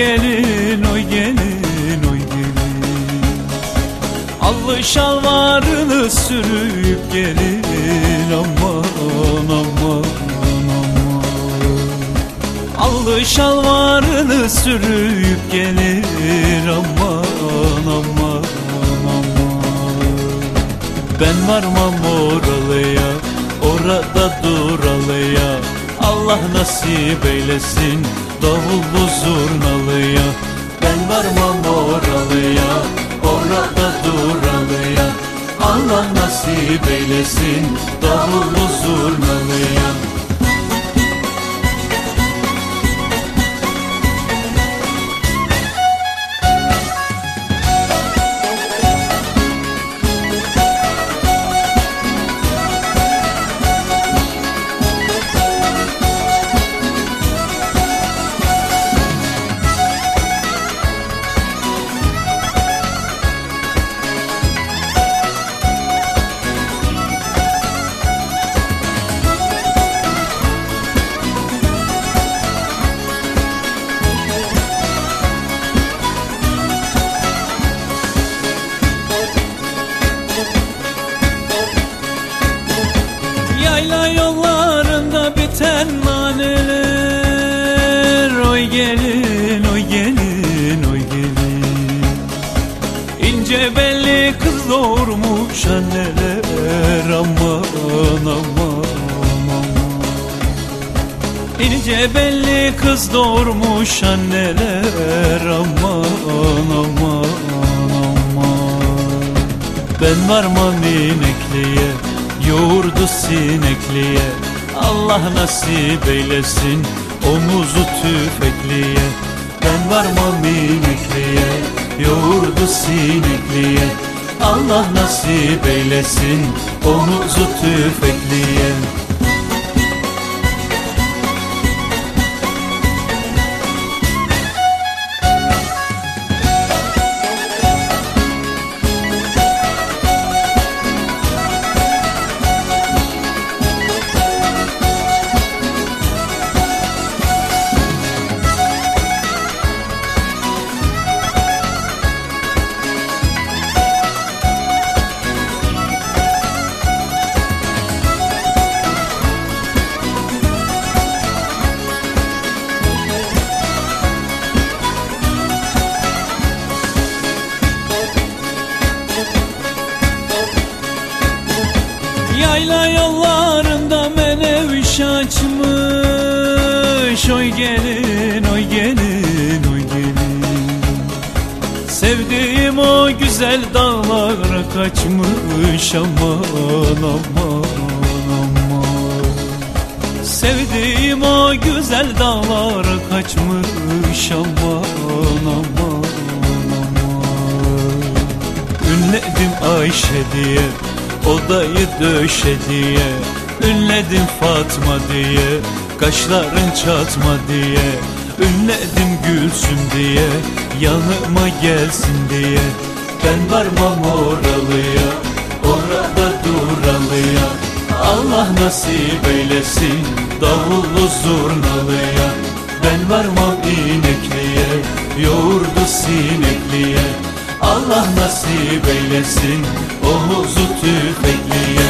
gelin oy gelin oy gelin. Allı şalvarını sürüp gelin aman aman aman. Allı şalvarını sürüp gelir aman aman aman. Ben varmam oralıya orada duralıya Allah nasip eylesin davullu eylesin. Davullu zurnalıya Oy gelin, oy gelin, oy gelin. İnce belli kız doğurmuş anneler Aman aman aman. İnce belli kız doğurmuş anneler Aman aman aman. Ben varmam inekliye yoğurdu sinekliye Allah nasip eylesin omuzu tüfekliye Ben varmam inekliye yoğurdu sinekliye. Allah nasip eylesin omuzu tüfekliye Yayla yollarında meneviş açmış. Oy gelin, oy gelin, oy gelin. Sevdiğim o güzel dağlara kaçmış. Aman aman aman. Sevdiğim o güzel dağlara kaçmış. Aman aman aman. Ünledim Ayşe diye odayı döşe diye Ünledim Fatma diye kaşların çatma diye Ünledim Gülsüm diye yanıma gelsin diye. Ben varmam oralıya orada duralıya Allah nasip eylesin davullu zurnalıya. Ben varmam inekliye yoğurdu sinekliye Allah nasip eylesin o huzu tüfekliye